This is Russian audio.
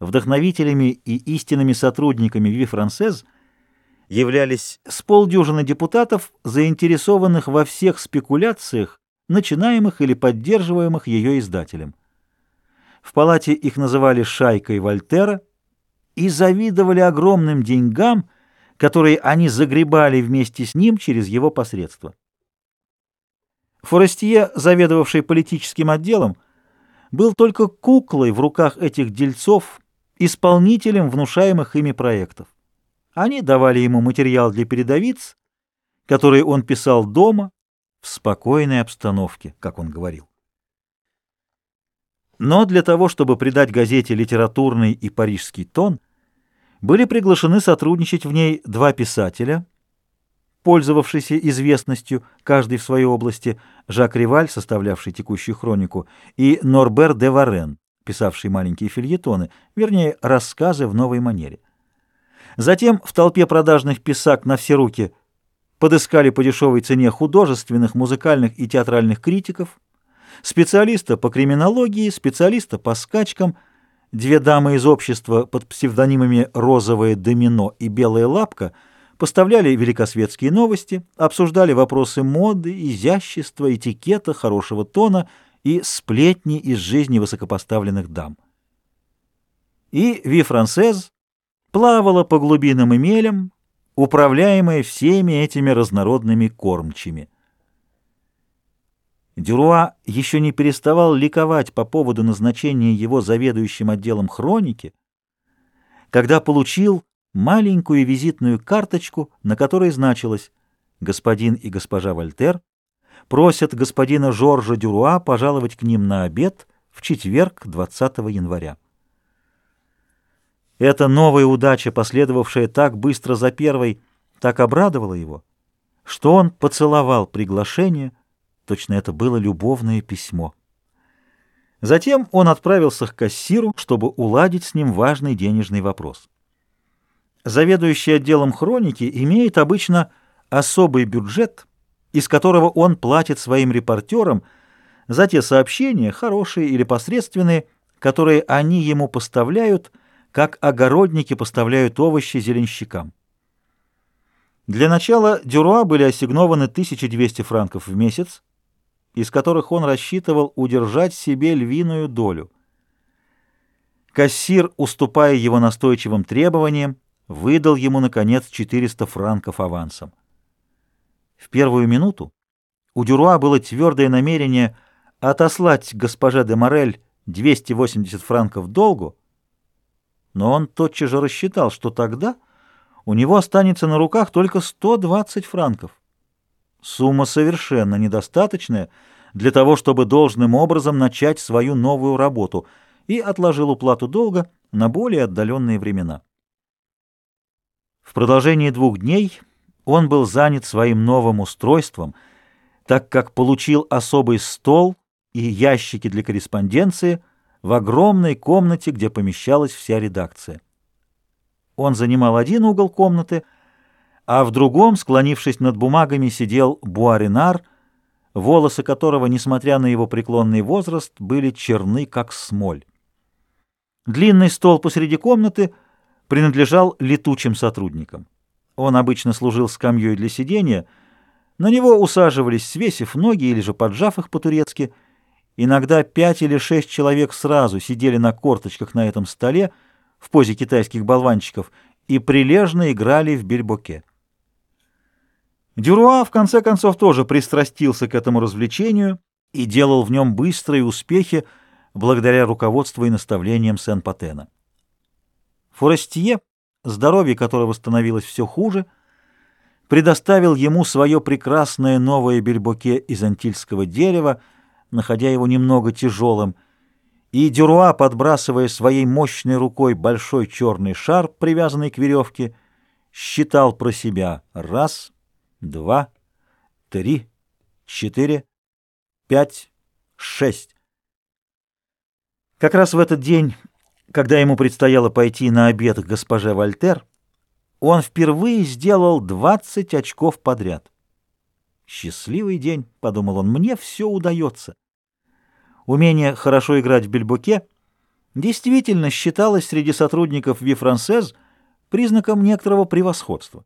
вдохновителями и истинными сотрудниками Ви Франсез являлись с полдюжины депутатов, заинтересованных во всех спекуляциях, начинаемых или поддерживаемых ее издателем. В палате их называли «шайкой Вольтера» и завидовали огромным деньгам, которые они загребали вместе с ним через его посредство. Форестье, заведовавший политическим отделом, был только куклой в руках этих дельцов, исполнителем внушаемых ими проектов. Они давали ему материал для передовиц, который он писал дома, в спокойной обстановке, как он говорил. Но для того, чтобы придать газете литературный и парижский тон, были приглашены сотрудничать в ней два писателя, пользовавшиеся известностью, каждый в своей области, Жак Риваль, составлявший текущую хронику, и Норбер де Варен, писавший маленькие фильетоны, вернее, рассказы в новой манере. Затем в толпе продажных писак на все руки подыскали по дешевой цене художественных, музыкальных и театральных критиков, специалиста по криминологии, специалиста по скачкам, две дамы из общества под псевдонимами «Розовое домино» и «Белая лапка» поставляли великосветские новости, обсуждали вопросы моды, изящества, этикета, хорошего тона и сплетни из жизни высокопоставленных дам. И Ви Франсез плавала по глубинам и мелям, управляемая всеми этими разнородными кормчими. Дюруа еще не переставал ликовать по поводу назначения его заведующим отделом хроники, когда получил маленькую визитную карточку, на которой значилось «Господин и госпожа Вольтер просят господина Жоржа Дюруа пожаловать к ним на обед в четверг 20 января». Эта новая удача, последовавшая так быстро за первой, так обрадовала его, что он поцеловал приглашение, точно это было любовное письмо. Затем он отправился к кассиру, чтобы уладить с ним важный денежный вопрос. Заведующий отделом хроники имеет обычно особый бюджет, из которого он платит своим репортерам за те сообщения, хорошие или посредственные, которые они ему поставляют – как огородники поставляют овощи зеленщикам. Для начала Дюруа были ассигнованы 1200 франков в месяц, из которых он рассчитывал удержать себе львиную долю. Кассир, уступая его настойчивым требованиям, выдал ему, наконец, 400 франков авансом. В первую минуту у Дюруа было твердое намерение отослать госпоже де Морель 280 франков долгу, но он тотчас же рассчитал, что тогда у него останется на руках только 120 франков. Сумма совершенно недостаточная для того, чтобы должным образом начать свою новую работу, и отложил уплату долга на более отдаленные времена. В продолжении двух дней он был занят своим новым устройством, так как получил особый стол и ящики для корреспонденции – в огромной комнате, где помещалась вся редакция. Он занимал один угол комнаты, а в другом, склонившись над бумагами, сидел Буаринар, волосы которого, несмотря на его преклонный возраст, были черны, как смоль. Длинный стол посреди комнаты принадлежал летучим сотрудникам. Он обычно служил скамьей для сидения, на него усаживались, свесив ноги или же поджав их по-турецки — Иногда пять или шесть человек сразу сидели на корточках на этом столе в позе китайских болванчиков и прилежно играли в бельбоке. Дюруа, в конце концов, тоже пристрастился к этому развлечению и делал в нем быстрые успехи благодаря руководству и наставлениям Сен-Патена. Форестье, здоровье которого становилось все хуже, предоставил ему свое прекрасное новое бельбоке из антильского дерева, находя его немного тяжелым, и Дюруа, подбрасывая своей мощной рукой большой черный шар, привязанный к веревке, считал про себя раз, два, три, четыре, пять, шесть. Как раз в этот день, когда ему предстояло пойти на обед к госпоже Вольтер, он впервые сделал двадцать очков подряд. «Счастливый день», — подумал он, — «мне все удается». Умение хорошо играть в бельбуке действительно считалось среди сотрудников Ви Франсез признаком некоторого превосходства.